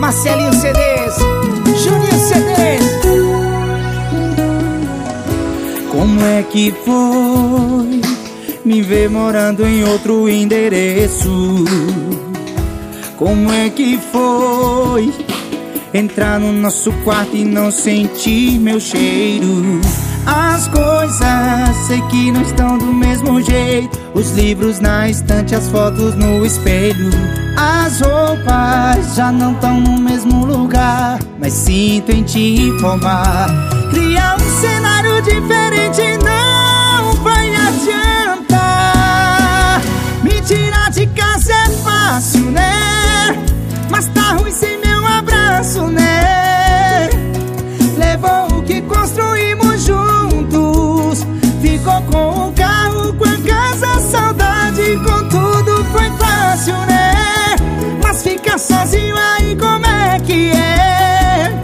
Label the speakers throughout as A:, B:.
A: Marcelinho CDs, Juninho CDs.
B: Como é que foi me ver morando em outro endereço? Como é que foi entrar no nosso quarto e não sentir meu cheiro? As coisas sei que não estão do mesmo jeito. Os livros na estante, as fotos no espelho. As roupas já não estão no mesmo lugar. Mas sinto em te informar. Criar um cenário diferente não vai adiantar. Me tirar de casa é fácil, né? Mas tá ruim sem meu com o carro, com a casa, saudade, com tudo foi fácil, né? Mas ficar sozinho aí, como é que é?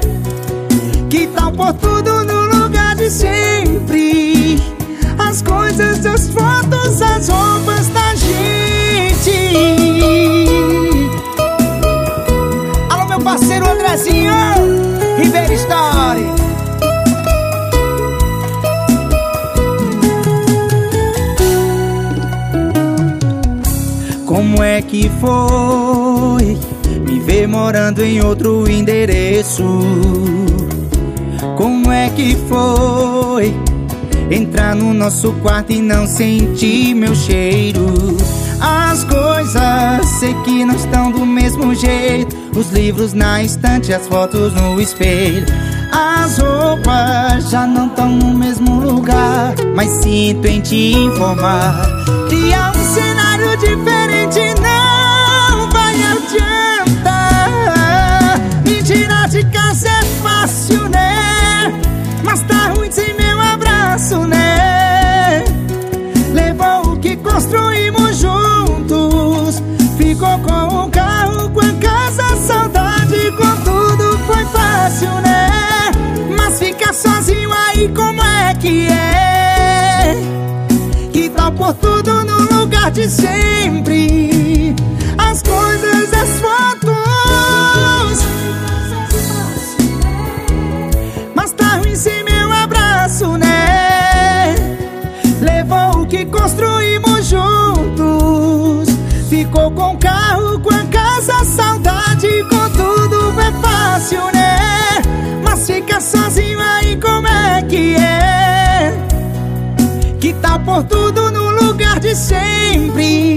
B: Que tal por tudo no lugar de sempre? As coisas, as fotos, as roupas da gente.
A: Alô, meu parceiro Andrezinho, Ribeiro Story.
B: Como é que foi me ver morando em outro endereço? Como é que foi entrar no nosso quarto e não sentir meu cheiro? As coisas sei que não estão do mesmo jeito. Os livros na estante, as fotos no espelho. As roupas já não estão no mesmo lugar. Mas sinto em te informar. Criar um cenário diferente não vai adiantar. Me tirar de casa é fácil, né? Mas tá ruim sem meu abraço, né? Levou o que construímos juntos. Ficou com o carro, com a casa, saudade, com tudo foi fácil, né? Mas ficar sozinho aí, como é que é? Que tal por tudo lugar de sempre? As coisas, as fotos. Mas tá ruim sem meu abraço, né? Levou o que construímos juntos. Ficou com o carro, com a casa, saudade, com tudo é fácil, né? Mas fica sozinho aí, como é que é? Que tal por tudo de sempre?